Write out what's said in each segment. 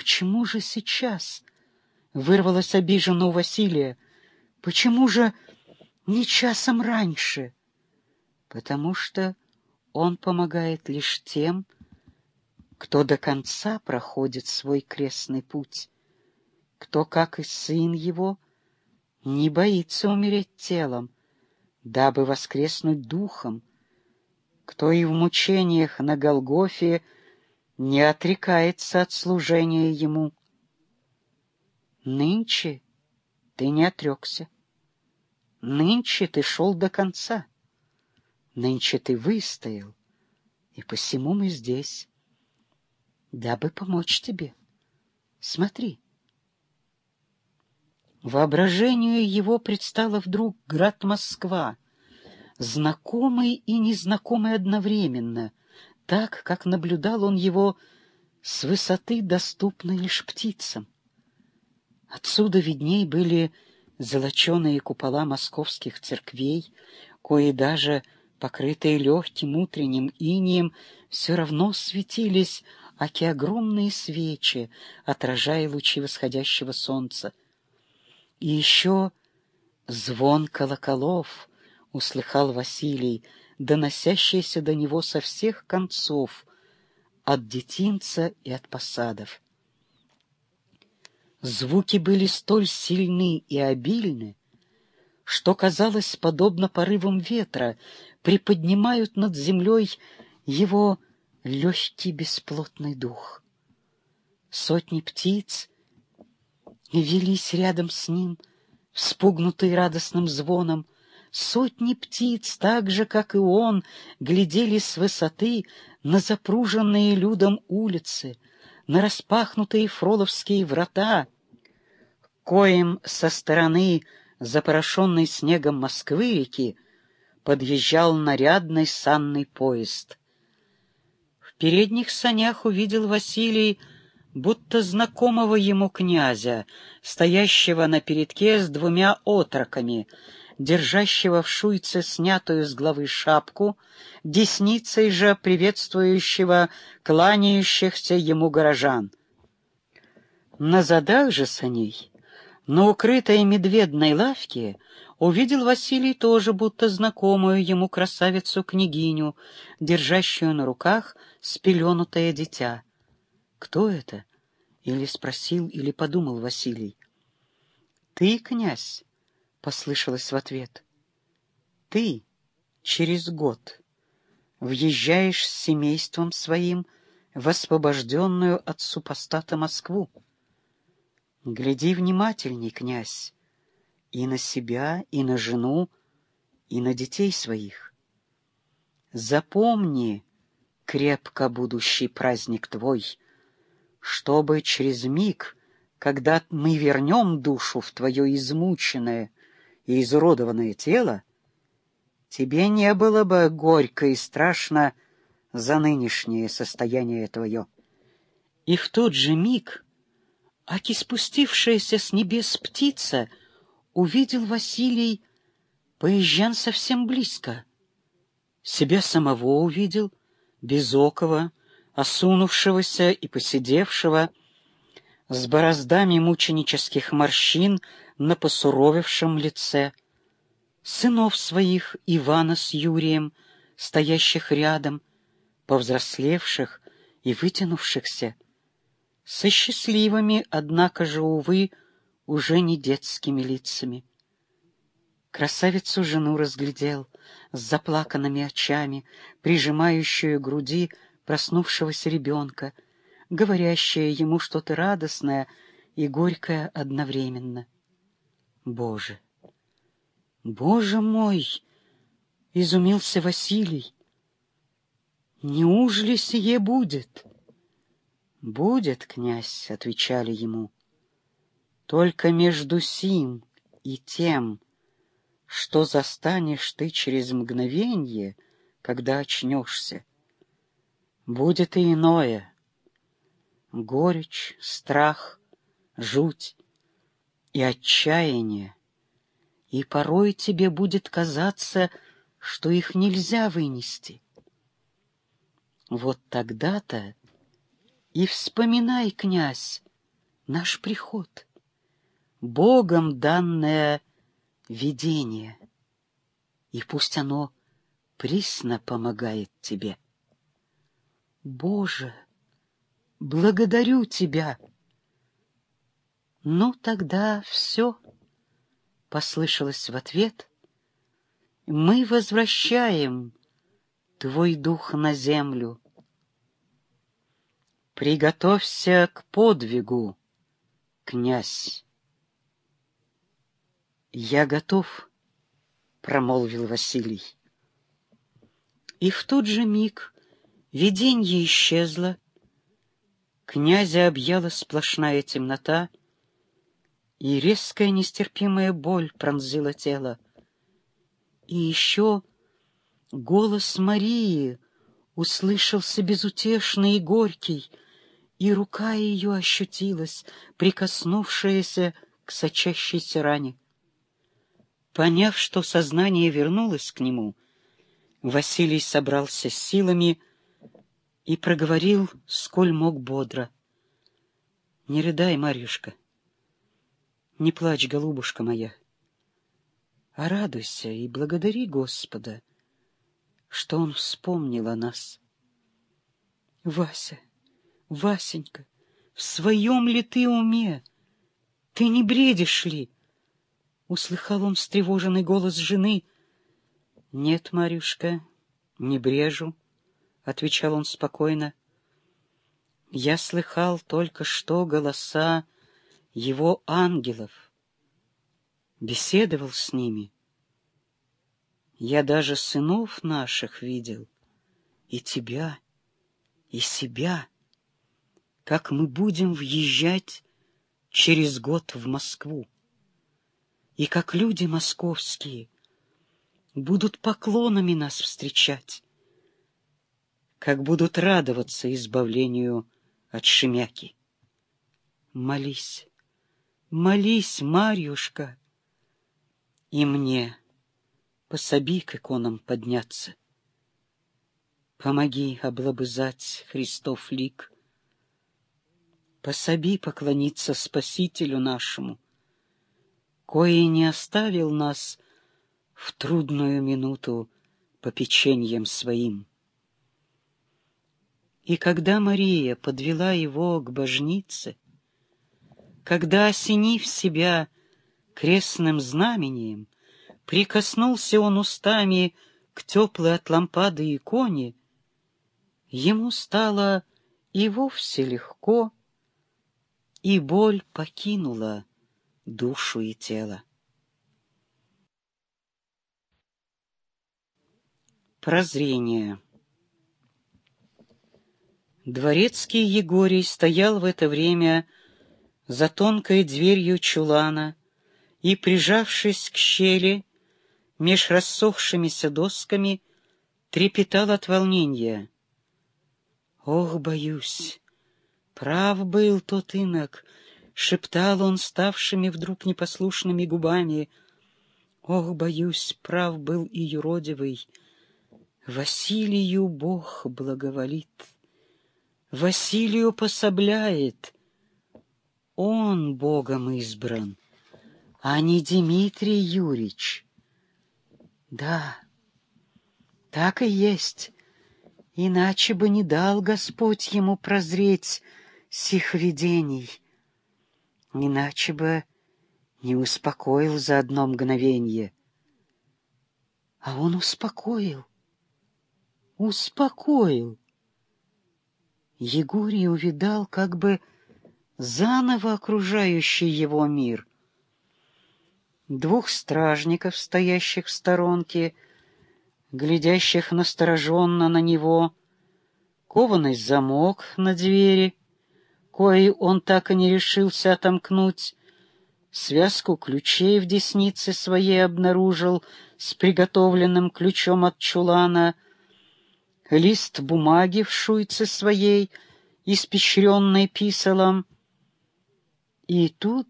почему же сейчас? Вырвалась обиженно у Василия. Почему же не часом раньше? Потому что он помогает лишь тем, кто до конца проходит свой крестный путь, кто, как и сын его, не боится умереть телом, дабы воскреснуть духом, кто и в мучениях на Голгофе не отрекается от служения ему. Нынче ты не отрекся. Нынче ты шел до конца. Нынче ты выстоял, и посему мы здесь, дабы помочь тебе. Смотри. Воображению его предстала вдруг град Москва, знакомый и незнакомый одновременно, так, как наблюдал он его с высоты, доступной лишь птицам. Отсюда видней были золоченые купола московских церквей, кои даже, покрытые легким утренним инием, все равно светились, аки огромные свечи, отражая лучи восходящего солнца. И еще звон колоколов услыхал Василий, доносящийся до него со всех концов, от детинца и от посадов. Звуки были столь сильны и обильны, что, казалось, подобно порывам ветра, приподнимают над землей его легкий бесплотный дух. Сотни птиц велись рядом с ним, вспугнутые радостным звоном. Сотни птиц, так же, как и он, глядели с высоты на запруженные людом улицы, на распахнутые фроловские врата, коим со стороны запорошенной снегом Москвы-реки подъезжал нарядный санный поезд. В передних санях увидел Василий будто знакомого ему князя, стоящего на передке с двумя отроками, держащего в шуйце снятую с головы шапку, десницей же приветствующего кланяющихся ему горожан. На задах же саней, на укрытой медведной лавке, увидел Василий тоже будто знакомую ему красавицу-княгиню, держащую на руках спеленутое дитя. Кто это? Или спросил, или подумал Василий. Ты, князь, послышалось в ответ. Ты через год въезжаешь с семейством своим в освобожденную от супостата Москву. Гляди внимательней, князь, и на себя, и на жену, и на детей своих. Запомни крепко будущий праздник твой, чтобы через миг, когда мы вернем душу в твое измученное и изуродованное тело, тебе не было бы горько и страшно за нынешнее состояние твое. И в тот же миг, аки спустившаяся с небес птица, увидел Василий Поезжан совсем близко. Себя самого увидел, безокого, осунувшегося и посидевшего, с бороздами мученических морщин на посуровевшем лице, сынов своих Ивана с Юрием, стоящих рядом, повзрослевших и вытянувшихся, со счастливыми, однако же, увы, уже не детскими лицами. Красавицу жену разглядел с заплаканными очами, прижимающую груди проснувшегося ребенка, говорящее ему что-то радостное и горькое одновременно. Боже! Боже мой! — изумился Василий. «Неужели сие будет?» «Будет, князь», — отвечали ему. «Только между сим и тем, что застанешь ты через мгновенье, когда очнешься, будет и иное. Горечь, страх, жуть и отчаяние. И порой тебе будет казаться, что их нельзя вынести. Вот тогда-то и вспоминай, князь, наш приход, Богом данное видение, и пусть оно присно помогает тебе. Боже, благодарю Тебя. Ну, тогда все, — послышалось в ответ. Мы возвращаем Твой дух на землю. Приготовься к подвигу, князь. Я готов, — промолвил Василий. И в тот же миг виденье исчезло, князя объяла сплошная темнота, и резкая нестерпимая боль пронзила тело. И еще голос Марии услышался безутешный и горький, и рука ее ощутилась, прикоснувшаяся к сочащейся ране. Поняв, что сознание вернулось к нему, — Василий собрался с силами и проговорил, сколь мог бодро. — Не рыдай, Марьюшка, не плачь, голубушка моя, а радуйся и благодари Господа, что Он вспомнил о нас. — Вася, Васенька, в своем ли ты уме? Ты не бредишь ли? — услыхал он встревоженный голос жены —— Нет, Марюшка, не брежу, — отвечал он спокойно. Я слыхал только что голоса его ангелов, беседовал с ними. Я даже сынов наших видел, и тебя, и себя, как мы будем въезжать через год в Москву, и как люди московские — будут поклонами нас встречать, как будут радоваться избавлению от Шемяки. Молись, молись, Марьюшка, и мне пособи к иконам подняться. Помоги облобызать Христов лик, пособи поклониться Спасителю нашему, кое не оставил нас в трудную минуту попечением своим. И когда Мария подвела его к божнице, когда, осенив себя крестным знамением, прикоснулся он устами к теплой от лампады иконе, ему стало и вовсе легко, и боль покинула душу и тело. Прозрение Дворецкий Егорий стоял в это время за тонкой дверью чулана и, прижавшись к щели, меж рассохшимися досками, трепетал от волнения. «Ох, боюсь! Прав был тот инок!» — шептал он ставшими вдруг непослушными губами. «Ох, боюсь, прав был и юродивый!» Василию Бог благоволит, Василию пособляет. Он Богом избран, а не Дмитрий Юрьевич. Да, так и есть, иначе бы не дал Господь ему прозреть сих видений, иначе бы не успокоил за одно мгновенье. А он успокоил успокоил. Егорий увидал как бы заново окружающий его мир. Двух стражников, стоящих в сторонке, глядящих настороженно на него, кованый замок на двери, кое он так и не решился отомкнуть, связку ключей в деснице своей обнаружил с приготовленным ключом от чулана — лист бумаги в шуйце своей, испещренной писалом. И тут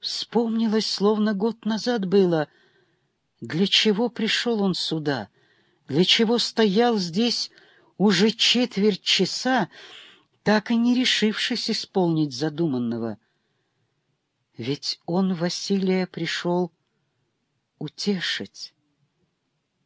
вспомнилось, словно год назад было, для чего пришел он сюда, для чего стоял здесь уже четверть часа, так и не решившись исполнить задуманного. Ведь он, Василия, пришел утешить.